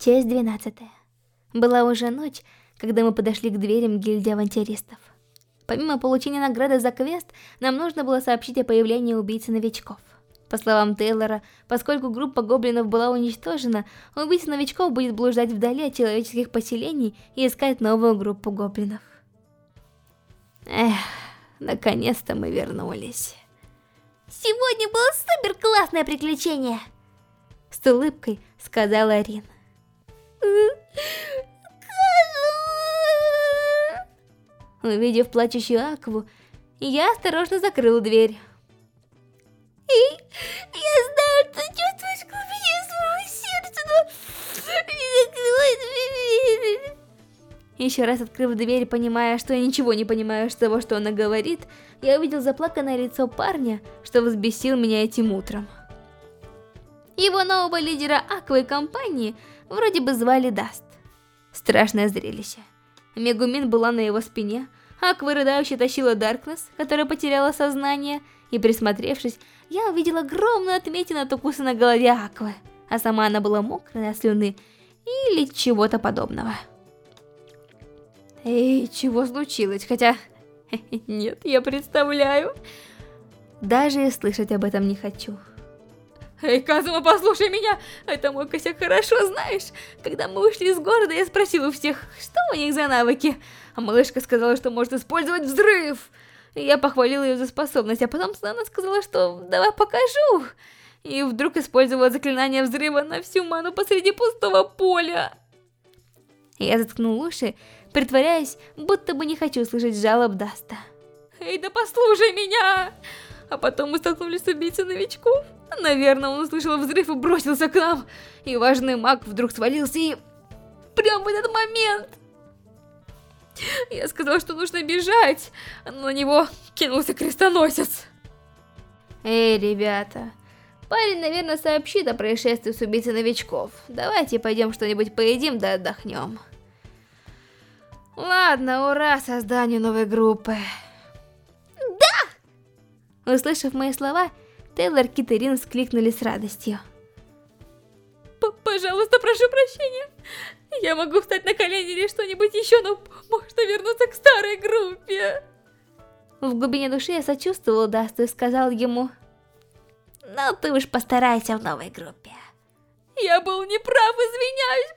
Часть 12. Была уже ночь, когда мы подошли к дверям гильдии авантюристов. Помимо получения награды за квест, нам нужно было сообщить о появлении убийцы-новичков. По словам Тейлора, поскольку группа гоблинов была уничтожена, убийца новичков будет блуждать вдали от человеческих поселений и искать новую группу гоблинов. Эх, наконец-то мы вернулись. Сегодня было супер классное приключение! С улыбкой сказала Рин. Увидев плачущую Акву, я осторожно закрыл дверь. И я знаю, что чувствуешь глубине своего сердца, но не закрывай дверь. Еще раз открыв дверь, понимая, что я ничего не понимаю из того, что она говорит, я увидел заплаканное лицо парня, что взбесил меня этим утром. Его нового лидера Аквы компании вроде бы звали Даст. Страшное зрелище. Мегумин была на его спине, Аква рыдая, тащила Даркнесс, которая потеряла сознание, и присмотревшись, я увидела огромную отметину от укуса на голове Аквы, а сама она была мокрая от слюны или чего-то подобного. Эй, чего случилось? Хотя... Нет, я представляю. Даже слышать об этом не хочу. Эй, Казума, послушай меня! Это мой косяк хорошо знаешь. Когда мы ушли из города, я спросила у всех, что у них за навыки. А малышка сказала, что может использовать взрыв. Я похвалила ее за способность, а потом она сказала, что давай покажу. И вдруг использовала заклинание взрыва на всю ману посреди пустого поля. Я заткнул уши, притворяясь, будто бы не хочу слышать жалоб Даста. Эй, да послушай меня! А потом мы столкнулись с убийцей новичков. Наверное, он услышал взрыв и бросился к нам. И важный маг вдруг свалился и... Прям в этот момент... Я сказал, что нужно бежать, но на него кинулся крестоносец. Эй, ребята, парень, наверное, сообщит о происшествии с убийцей новичков. Давайте пойдем что-нибудь поедим да отдохнем. Ладно, ура созданию новой группы. Да! Услышав мои слова, Тейлор Кит и Рин вскликнули с радостью. П Пожалуйста, прошу прощения. Я могу встать на колени или что-нибудь еще, но можно вернуться к старой группе. В глубине души я сочувствовал Дасту и сказал ему... Ну ты уж постарайся в новой группе. Я был неправ, извиняюсь.